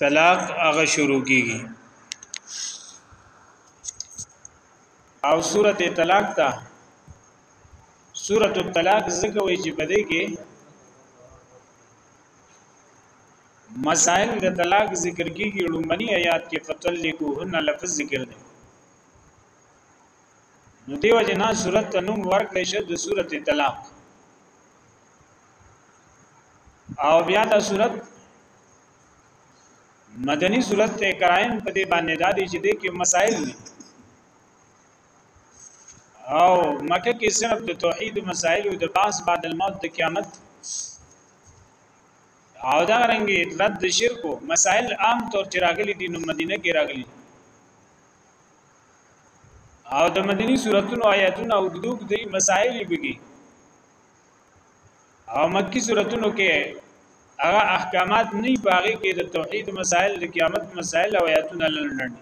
طلاق هغه شروع کیږي او سورته طلاق ته سورته الطلاق ذکر وی چې بده کې مسائل د طلاق ذکر کیږي لومړی آیات کې فطلقوهن لفظ ذکر دی نو دیو جنا صورت نوم ورکړی شه د سورته طلاق او بیا دا صورت مدنی صورت ته کرایم په دې باندې دا دي چې دې کې مسائل دي او مکه کې صرف د توحید مسائل او د باس بعد الموت د قیامت او دا رنګي رد شرکو مسائل عام طور چې راغلي دي نو مدینه کې راغلي او د مدني سوراتونو آیاتونو او دګدوګ دي مسائل بګي او مکی صورتونو کې هغه احکامات نه باغی کې د توحید مسائل د قیامت مسائل او آیاتونه لړنډ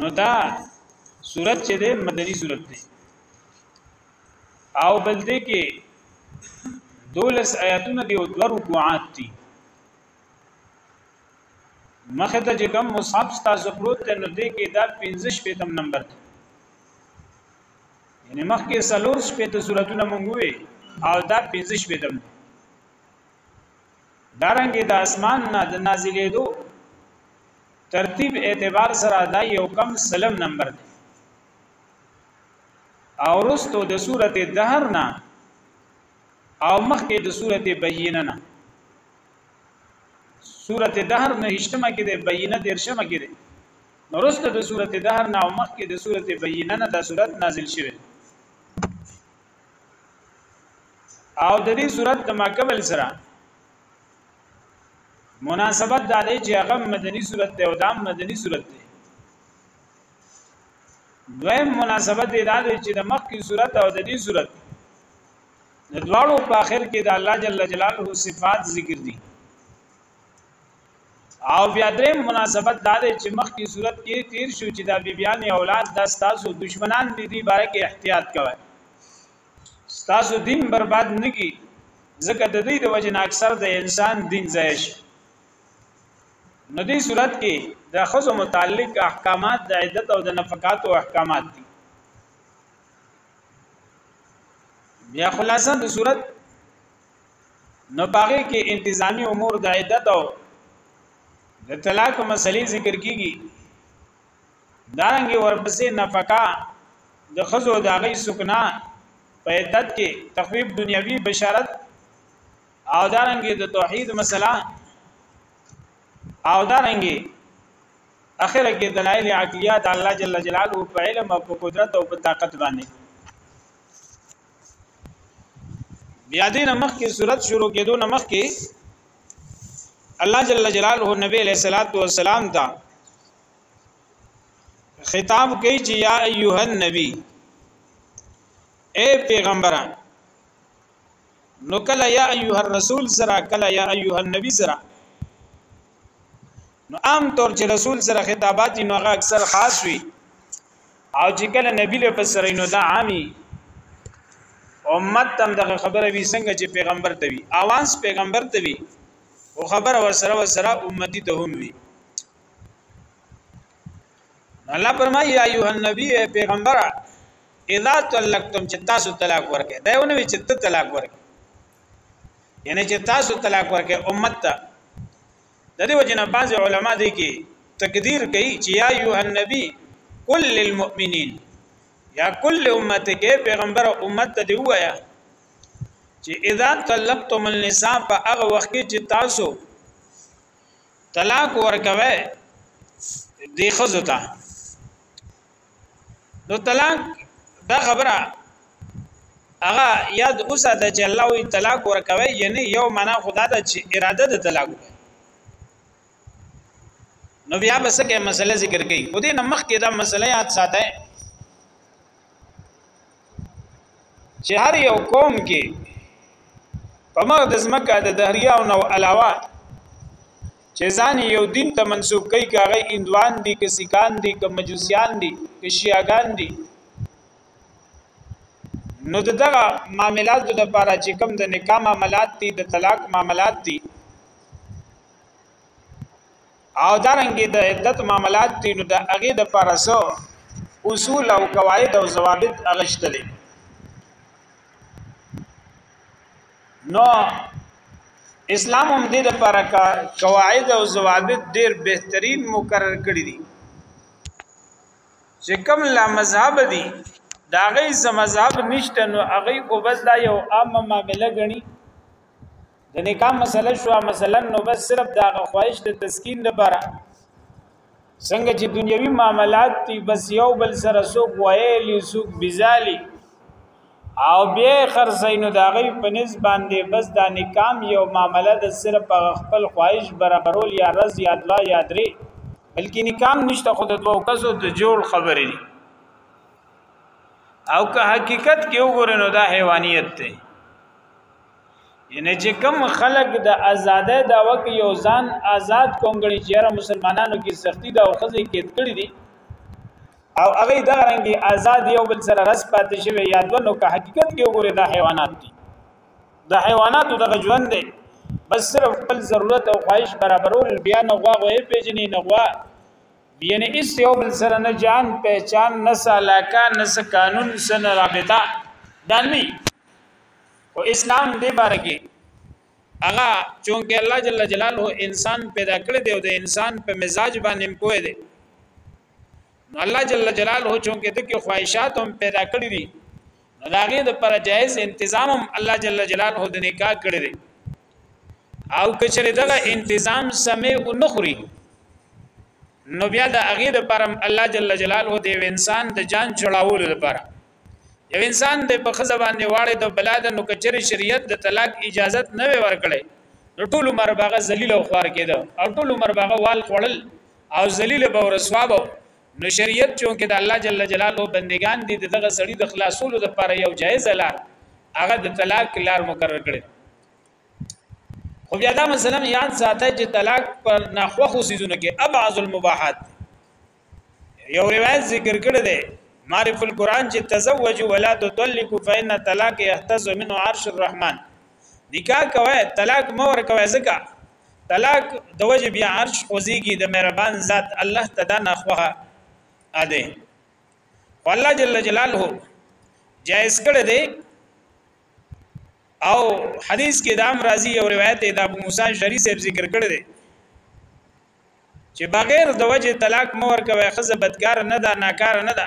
نو دا صورت چې د مدنی صورت دی او بل دې کې دولس آیاتونه دی او دوه رکوعات دي مخه ته چې کوم مصحف تاسو پروت دی نو دې کې دا 15 پیتم نمبر دی یعنی مخکې سلور شپې ته صورتونه مونږ وې او دا پنځه شپې ته دارنګې د اسمان نه د نازلې دو ترتیب اعتبار سره دا یو کم سلم نمبر دی او رستو د صورت دهر نه او مخکې د صورت بینه نه صورت دهر نه هشتمه کې د بینه درشمه کې نو رسته د سورته دهر نه او مخکې د سورته بینه نه دا سورته نازل شوه او د دې سورته د ماکبل سره مناسبت دا دی چې هغه مدني سورته او دام مدني سورته دی دویم مناسبت دا دی چې د مخکې سورته او د دې سورته د دواړو په اخر کې د الله جل جلاله صفات ذکر دي او بیا دریم مناسبت دا دی چې مخکې صورت کې تیر شو چې دا بیبیان اولاد دا ستاسو دشمنان دي دی باره کې احتیاط کوئ ستاسو دین برباد نگی ځکه د دې د وجه نه اکثر د انسان دین ځای شي نو دې صورت کې د خزو متعلق احکامات د عدت او د نفقات او احکامات دي بیا خلاصه د صورت نو پاره کې انتظامی امور د عدت او د طلاق مسلې ذکر کیږي دارنګي ورپسې نفقه د خزو د غي سکنا په عدت کې تخویب دنیوي بشارت او دارنګي د توحید مسله او دارنګي اخر کې دلایل عقلیه د الله جل جلاله په علم او په قدرت او په طاقت باندې بیا دې نمخ کې صورت شروع کېدو نمخ کې الله جل جلاله نبی علیہ الصلوۃ والسلام ته خطاب کوي چې یا ایها النبی اے پیغمبره نو کله یا ایها الرسول سره کله یا ایها النبی سره نو عام طور چې رسول سره خطابات نو هغه اکثر خاص وي او چې کله نبی له پسره نو دا عامي امت تم دغه خبره وی څنګه چې پیغمبر ته وی اوانس پیغمبر ته وی او خبر ور سره ور سره امتی ته هم وی الله فرمایي یا ایه النبی پیغمبر اذا طلقتم چې تاسو طلاق ورکې دا ونه وی چې ته طلاق ورکې یعنی چې تاسو طلاق ورکې امت ته د دې وجنه بعض علما دي کې تقدیر کوي چې یا ایه النبی کل للمؤمنین یا کل امت کې پیغمبر امت ته دی وایا چې اذا طلقتم النساء په هغه وخت کې چې تاسو طلاق ورکوي د خزو ته نو طلاق دا خبره هغه یاد اوسه د چې الله وی طلاق ورکوي یعنی یو معنا خدا د چې اراده د طلاق وي نو بیا بس کې مسله ذکر کړي خو دې نمخ کې دا مسله یاد ساته چې هر یو قوم کې په مغد زمکه د دهریاو نو علاوه چې ځان یو دین ته منسوب کوي که هغه اندوان دي که سیکان دي که مجوسیان دي که شیعاګان دي نو دغه معاملات د لپاره چې کوم د نکاح معاملات دي د طلاق معاملات دي او دارنګې د عدت معاملات دي نو د هغې د لپاره سو اصول او قواعد او ضوابط اغشتلې نو اسلام هم دې لپاره قواعد او ضوابط ډېر بهترین مقرر کړی دي چې کوم لا مذهب دي دا غي مذهب نشته نو هغه کو بس دا یو عامه معاملې غني د نکاح مسله شو مثلا نو بس صرف دا خواهش د تسکین لپاره څنګه چې دنیوي معاملات دی بس یو بل سره سوق وایلی سوق بزالی او بیا خرڅینو دا غي په نسبت باندې بس دا نکام یو معاملات صرف خپل خواهش برابرول یا رز یا دوا یا درې بلکې نکام نشته خود دوه کسو د جوړ خبرې دي او که حقیقت کې وګورئ نو دا حیوانیت دی یعنی چې کم خلق د آزادۍ دا وک یو ځان آزاد کونګړي چې را مسلمانانو کې سختی دا او خزه کې کړی دي او هغه دا رنګي آزاد یو بل سره رس پاتې شوی یادونو که حقیقت کې وګوره دا حیوانات دي د حیواناتو دغه ژوند دی بس صرف خپل ضرورت او خواهش برابرول بیا نه غوا غوې پیژنې نه غوا یعنی اس یو بل سره نه جان پہچان نه سالاکا نه قانون سره رابطه دانی او اسلام دې باره کې هغه چونکه الله جل جلاله انسان پیدا کړی دی او د انسان په مزاج باندې پوهه دی نو الله جل جلاله چونکه د کې خواهشات هم پیدا کړی دي نو داغه د پر جایز تنظیم هم الله جل جلاله د نکاح کړی دی او کچره دغه تنظیم سمې او نخري نو بیا د اغه د پرم الله جل جلاله د انسان د جان چړاولو لپاره یو انسان د په خزه باندې واړې د بلا د نو کچري شریعت د طلاق اجازت نه ورکړي نو ټول عمر باغه ذلیل او خوار کېده او ټول عمر باغه وال خړل او ذلیل به رسوا به نو شریعت چونکه د الله جل جلاله بندگان دي دغه سړي د خلاصولو د پر یو جایز لار هغه د طلاق لار مقرر کړي خو بیا دا مثلا یاد ساته چې طلاق پر ناخوخو سيزونه کې ابعض المباحات یو روایت ذکر کړی دی معرف القرآن چې تزوج ولا تطلق فإن طلاق يهتز من عرش الرحمن نکاح کوي طلاق مور کوي ځکه طلاق د وجه بیا عرش خوځيږي د مهربان ذات الله تعالی نه خوغه اده والله جل جلاله جائز کړی دی او حدیث کې دام راضی او روایت د ابو موسی شری صاحب ذکر کړی دی چې بغیر د وجه طلاق مو ورکوي خزه بدکار نه ده ناکار نه ده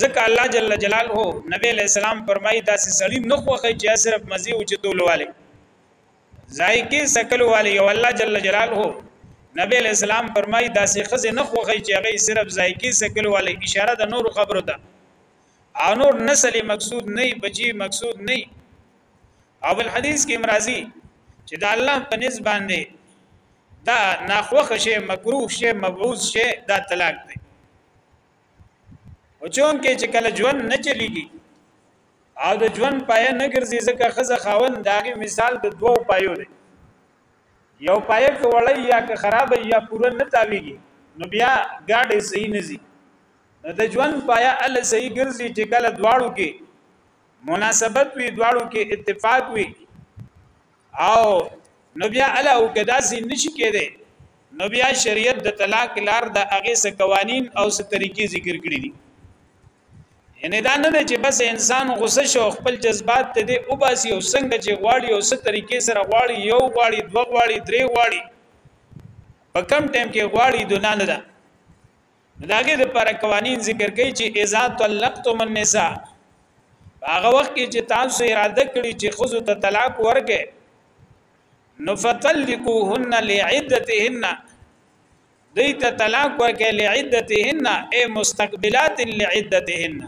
ځکه الله جل جلاله نبی علیہ السلام فرمایي دا سي سړی نه خوخه چې صرف مزي او چې تولواله ذایقه سکل والی او الله جل جلاله نبی علیہ السلام فرمایي دا سي خزه نه خوخه چې هغه صرف ذایقه سکل والی اشاره د نور خبرو ته او نور نسلی مقصود نه بچی مقصود نه او بل حدیث کې امرازي چې دا الله په نسبت باندې دا ناخوخ شي مکروه شي مبعوث شي دا طلاق دی او چون کې چې کله ژوند نه چلیږي او د ژوند پایه نه ګرځي ځکه خزه خاون داغي مثال د دوو پایو دی یو پایه کې وړی یا که خراب یا پوره نه تاویږي نو بیا گاډي صحیح نه زی نو د ژوند پایا ال صحیح ګرځي چې کله دواړو کې مناسبت وي دواړو کې اتفاق وي او نو بیا الا او کدا سي نشي کېده نو بیا شریعت د طلاق لار د هغه څه قوانين او څه طریقې ذکر کړې دي ان دا نه چې بس انسان غوسه شو خپل جذبات ته دې او باسي او څنګه چې غواړي او څه طریقې سره غواړي یو غواړي دوه غواړي درې غواړي په کم ټیم کې غواړي دونه نه ده نو داګه د پر قوانین ذکر کوي چې اذا طلقتم النساء هغه وخت کې چې تاسو اراده کړی چې خزو ته طلاق ورکه نو فطلقوهن لعدتهن دیت طلاق ورکه لعدتهن اي مستقبلات لعدتهن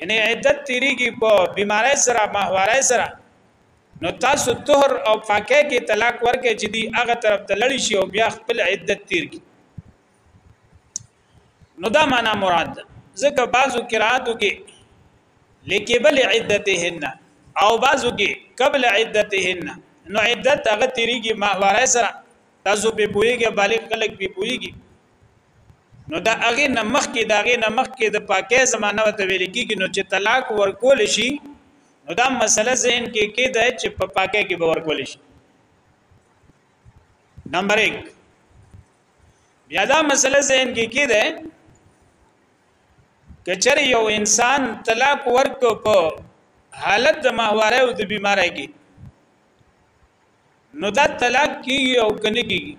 یعنی عدت تیریږي په بیماری سره ماهوارای سره نو تاسو طهر او پاکه کې طلاق ورکې چې دی هغه طرف ته لړی شي او بیا خپل عدت تیر کی نو دا معنا مراد ځکه بعضو قراتو کې لکبل عدتهن او بعضو کې قبل عدتهن نو عدت هغه تیریږي ماهوارای سره تاسو په پویږي بالغ خلک په پویږي نو دا هغه نه مخکې دا هغه نه مخکې د پاکه زمانہ وته ویل کېږي نو چې طلاق ورکول شي نو دا مسله ذهن کې کېده چې په پاکه کې به ورکول شي نمبر 1 بیا دا مسله ذهن کې کېده کچر یو انسان طلاق ورک په حالت د ماهواره او د بیماری کې نو دا طلاق کیږي او کنه کیږي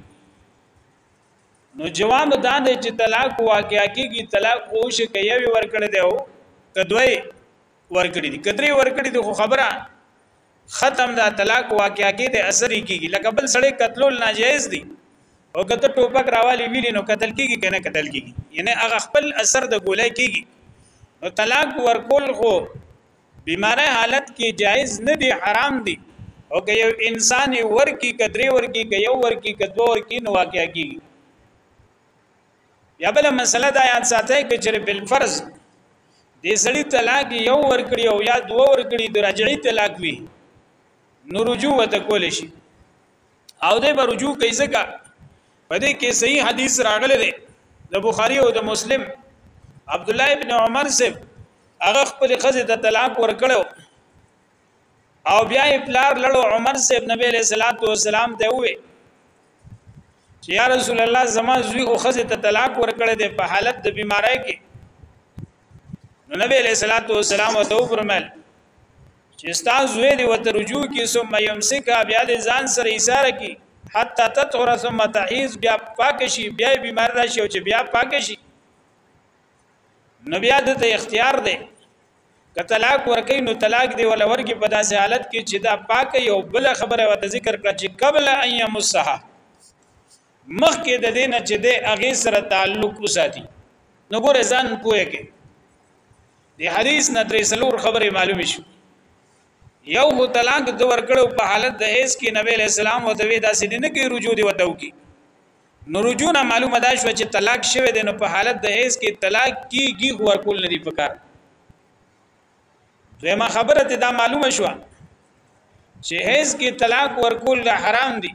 نو جواب دا دی چې طلاق واقعیا کېږي طلاق خو شي که یوې ورکړی دی او که دوی ورکړی دي که درې ورکړی دي خو خبره ختم دا طلاق واقعیا کې د اثر کېږي لکه بل سړی قتلول ناجایز دي او که ته ټوپک راوالی ویلی نو قتل کېږي که نه قتل کېږي یعنی هغه خپل اثر د ګولای کېږي نو طلاق ورکول خو بیماره حالت کې جایز نه دی حرام دی او که یو انسان ورکی کدرې ورکی که یو ورکی کدو ورکی نو واقع کی یا بل مسله دا یاد ساتي کې چې بل فرض دې سړی طلاق یو ورکړي او یا دوه ورکړي د رجعي طلاق وي نو رجوع وته کول شي او دې به رجوع کوي ځکه په دې کې صحیح حدیث راغلی دی د بخاری او د مسلم عبد الله ابن عمر سب هغه خپل خزه ته طلاق ورکړو او بیا یې پلار لړو عمر سب نبی له صلوات و سلام ته وې چې یا رسول الله زما زوی او خزه ته طلاق ورکړی دی په حالت د بیماری کې نو نبی له صلوات و سلام ته وبرمل چې ستا زوی دی وته رجوع کی ثم يمسك بیا د ځان سره ایثار کی حتا تطهر ثم تعيذ بیا پاک شي بیا بیمار راشي او چې بیا پاک شي نو بیا د ته اختیار دی که طلاق ورکې نو طلاق دی ولا ورکی په داسې حالت کې چې دا پاک یو بل خبره وته ذکر کړه چې قبل ان يمسها مخکې د دې نه چې د هغې سره تعلق وساتي نو ګوره ځان پوهه کې د حدیث نه درې څلور خبرې معلومې شو یو هو طلاق د ورکړو په حالت د هیڅ کې نبی له سلام او دوی داسې نه کې رجوع دی وتاو کې نو رجوع نه معلومه دا شو چې طلاق شوه دی نو په حالت د هیڅ کې طلاق کیږي خو ورکول نه دی پکار دویمه خبره ته دا معلومه شو چې هیڅ کې طلاق ورکول حرام دی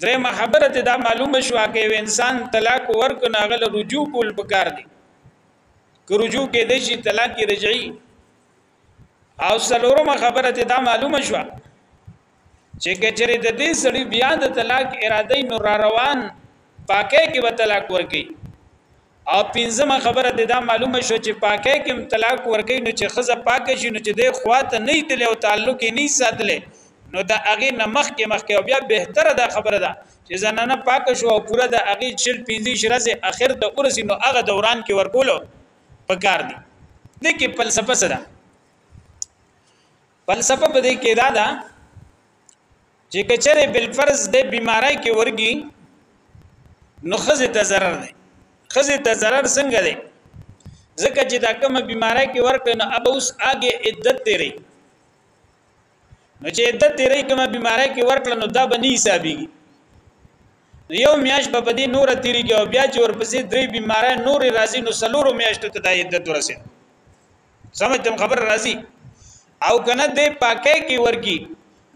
درې محبره ته دا معلومه شو چې یو انسان طلاق ورک نه غل رجوع کول پکار دی که رجوع کې د شي طلاق رجعي او سلورمه خبره ته دا معلومه شو چې کچري د دې سړي بیا د طلاق اراده نور روان پاکه کې به طلاق ورکي او پنځمه خبره د دا معلومه شو چې پاکه کې هم طلاق ورکې نو چې خزه پاکه شي نو چې د خواته نه تل او تعلق نه ساتلې نو دا هغه نه مخ کې مخ کې او بیا بهتره دا خبره ده چې زنانه پاکه شو او پوره د هغه چل پنځه شرزه اخر ته ورسې نو هغه دوران کې ورکولو پکار دي د کې فلسفه سره فلسفه په دې کې دا ده چې کچره بل فرض د بیماری کې ورګي نو خزه ته zarar دی خزه ته zarar څنګه دی ځکه چې دا کومه بیماری کې ورکه نو اب اوس اگې عدت تیری نو چې عدت تیری کومه بیماری کې ورکړه نو دا بنی حسابي یو میاش به بدی نور تیریږي او بیا چې ورپسې درې بیماری نور راځي نو سلورو میاشتو ته د عدت ورسېږي سمجھ تم خبر راځي او کنه د پاکه کې ورکی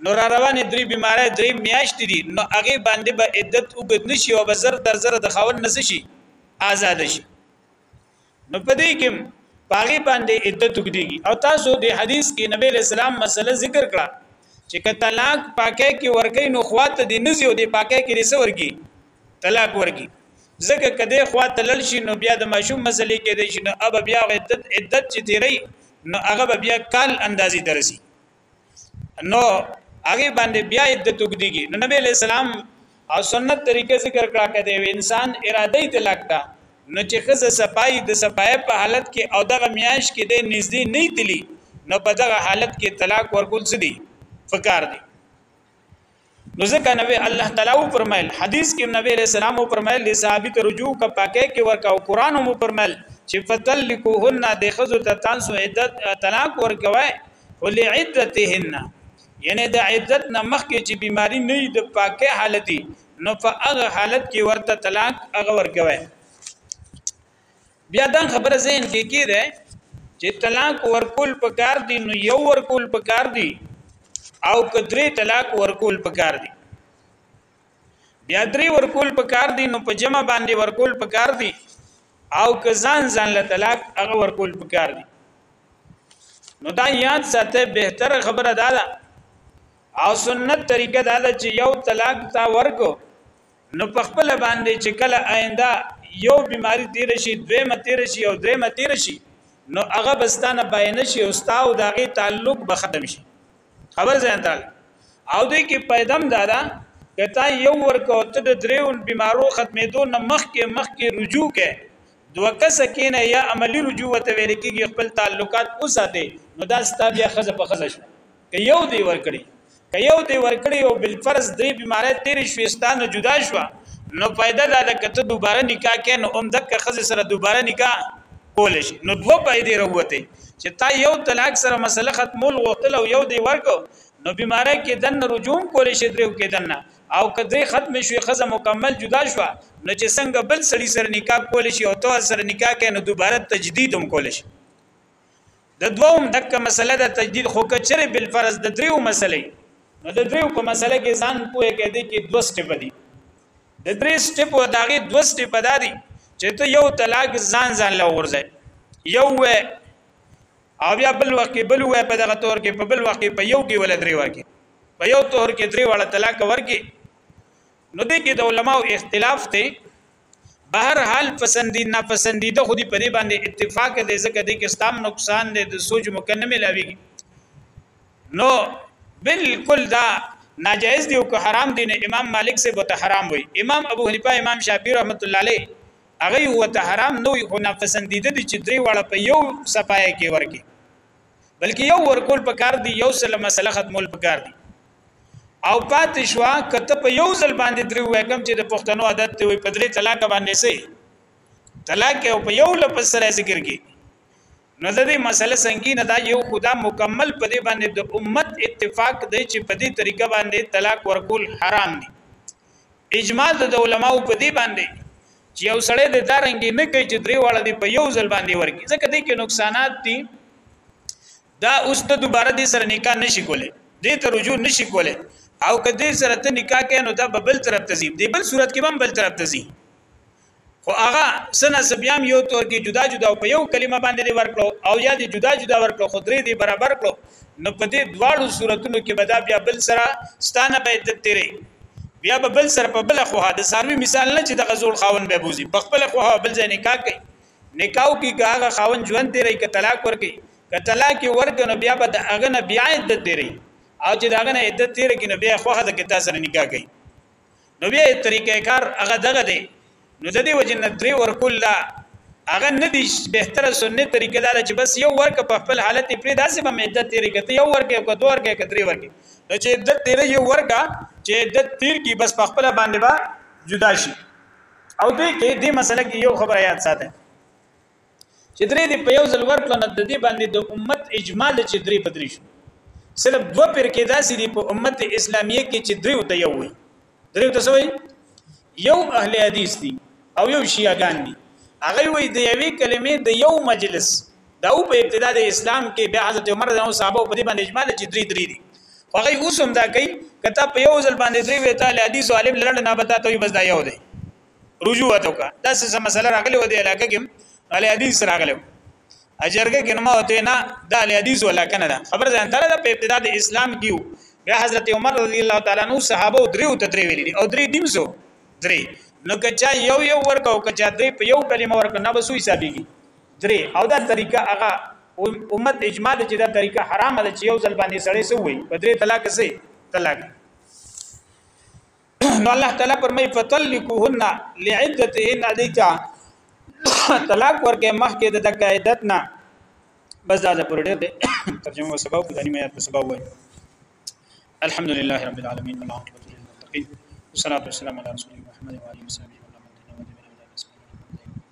نو را روانې درې بیمارې درې میاشتې دي نو هغه باندې به عدت وګد نشي او بزر در زر د خاون نس شي آزاد شي نو پدې کې پاغي باندې عدت وګديږي او تاسو د حدیث کې نبی اسلام مسله ذکر کړه چې کطلاق پاکه کې ورکی نو خواته دي نزي او د پاکه کې رسور کی طلاق ورکی ځکه کده خوا تلل شي نو بیا د ماشوم مسلې کې دی شي نو اب بیا عدت عدت چې تیری نو هغه بیا کال اندازې درسي نو هغه باندې بیا عدت وګديږي نو نبی له سلام او سنت طریقې ذکر کړه کده انسان اراده ته لګتا نو چې خزه صفای د صفای په حالت کې او دغه میاش کې د نږدې نه تلی نو په دغه حالت کې طلاق ورکول څه دي فکر دي نو ځکه نبی الله تعالی او فرمایل حدیث کې نبی علیہ السلام او فرمایل د صحابي ته رجوع کا پاکه کې ورکا او قران مو فرمایل چې فتلکوهن د خزو ته تاسو عدت طلاق ورکوي ول عدتهن یعنی د عدت نه مخکې چې بیماری نه د پاکه حالتي نو په هغه حالت کې ورته طلاق هغه ورکوي بیا دا خبره ذهن کې کیده چې طلاق ورکول پکار دي نو یو ورکول پکار دي او کدرې طلاق ورکول پکار دي بیا درې ورکول پکار دي نو په جمع باندې ورکول پکار دي او کزان ځان له طلاق هغه ورکول پکار دي نو دا یاد ساته بهتره خبره ده او سنت طریقه دا ده چې یو طلاق تا ورکو نو په خپل باندې چې کله آینده یو بیماری تیر شي دویمه تیر شي او دریمه تیر شي نو هغه بستانه باینه شي او ستا او داغه تعلق به ختم شي خبر ځان تعالی او دې کې پیدم دادا کته یو ورکو ته د دریو بیمارو ختمېدو نه مخ کې مخ کې رجوع کې دوه کس کینه یا عملی رجوع ته ویل کېږي خپل تعلقات وساته نو دا ستا بیا خزه په خزه شو که یو دی ورکړي که یو دی ورکړي او بل فرض درې بیمارې تیر شوې ستانه جدا شو نو پیدا دا ده کته دوباره نکاح کې نو هم دک خزه سره دوباره نکاح کول شي نو دوه پیدا وروته چې تا یو طلاق سره مسله ختمول غوښتل او یو دی ورکو نو بیمارې کې دن رجوع کول شي درو کې دن او کدی ختم شوی خزه مکمل جدا شو نو چې څنګه بل سړي سره نکاح کول شي او تو سره نکاح کې نو دوباره تجدید هم کول شي د دوم دک مسله د تجدید خو کچره بل فرض د دریو مسلې نو د دریو په مسله کې ځان پوهه کې دي کې دوه سټپ دي د درې سټپ او داغه دوه سټپ دادي چې ته یو طلاق ځان ځان له ورځي یو و او بیا بل وخت کې بل و په دغه تور کې په بل وخت کې په یو کې ول درې ورکه په یو تور کې درې وړه طلاق ورکه نو دې کې د علماو اختلاف ته بهر حال پسندی ناپسندیده خو دی په دې باندې اتفاق دی ځکه دې کې ستام نقصان دی د سوج مکنه ملاویږي نو بالکل دا ناجائز دی او که حرام دی نه امام مالک سے بوته حرام وي امام ابو حنیفه امام شافعی رحمت الله علیه هغه هو ته حرام نه وي خو ناپسندیده دي چې درې واړه په یو صفای کې ورکی بلکې یو ورکول پکار دی یو سره مسله ختمول پکار دی او پاتې شو کته په یو ځل باندې درې وای کم چې د پښتنو عادت ته وي په درې طلاق باندې سي طلاق او په یو لفظ سره ذکر کی نو د دې مسله سنگینه دا یو خدا مکمل په دې باندې د امت اتفاق دی چې په دې طریقه باندې طلاق ورکول حرام دي اجماع د علماو په دې باندې چې یو سړی د دارنګي نه کوي چې درې واړه دی په یو ځل باندې ورکی ځکه دې کې نقصانات دي دا اوس ته دوباره دې سره نکاح نشي کولای دې ته رجوع نشي کولای او که دې سره ته نکاح کین نو دا به بل طرف ته زیب دې بل صورت کې هم بل طرف ته زی خو هغه سنا سبیام یو تور کې جدا جدا او په یو کلمه باندې دې ورکړو او یا دې جدا جدا ورکړو خو درې دې برابر کړو نو په دې دواړو صورتونو کې به دا بیا بل سره ستانه به عدت تیرې بیا به بل سره په بل خو د ساروی مثال نه چې د غزول خاون به بوزي په خپل خو بل ځای نکاح کوي نکاح وکړي که هغه خاون ژوند دی رہی که طلاق ورکړي که طلاق ورکړي نو بیا به د هغه نه بیا عدت دی رہی او چې داغه نه عدت تیر کې نو بیا خوخه ځکه تاسو سره نکاح کوي نو بیا طریقې کار هغه دغه دی نو د دې وجه نه درې ورکول دا هغه نه دی بهتره سنت طریقه دا چې بس یو ورک په خپل حالت پرې داسې به عدت تیر کې ته یو ورک یو کدو ورک یو کدرې ورک نو چې عدت تیر یو ورکا چې عدت تیر کې بس په خپل باندې با جدا شي او دوی کې دې مسله کې یو خبره یاد ساته چې درې دې په یو ځل ورکړه نه د دې باندې د امت اجمال چې درې پدری شو صرف دوه پر کې داسې دي په امت اسلامیه کې چې درې ته یو وي درې ته سوې یو اهل حدیث دي او یو شیعاګان دي هغه وی د یوې کلمې د یو مجلس دا او په ابتدا د اسلام کې بیا حضرت عمر رضی الله صحابه په دې باندې اجماع چې درې درې دي خو هغه اوس هم دا کوي کته په یو ځل باندې درې وې ته حدیث عالم لړ نه بتا ته بس دا یو دی رجوع ته کا دا څه مسله راغلی و دی علاقه کې علي حدیث راغلی اجرګه کې نو ته نه دا علي حدیث ولا کنه دا خبر ځان تر دا په ابتدا د اسلام کیو بیا حضرت عمر رضی الله تعالی عنہ صحابه درې او تدرې ویلي او درې دیم سو درې نو کچا یو یو ورکاو کچا درې په یو کلمه ورک نه بسوي حسابيږي درې او دا طریقه هغه امت اجماع ده چې دا طریقه حرامه ده چې یو ځل باندې سړی سو وي په درې طلاق سي طلاق نو الله تعالی فرمای فتلکوهن لعدتهن دیتا طلاق ورکه مخکې د قاعدت نه بس دا پر ډېر دی ترجمه سبب د نیمه یاد سبب وای الحمدلله رب العالمین والعاقبۃ للمتقین والصلاة والسلام علی رسول محمد وعلى اله وصحبه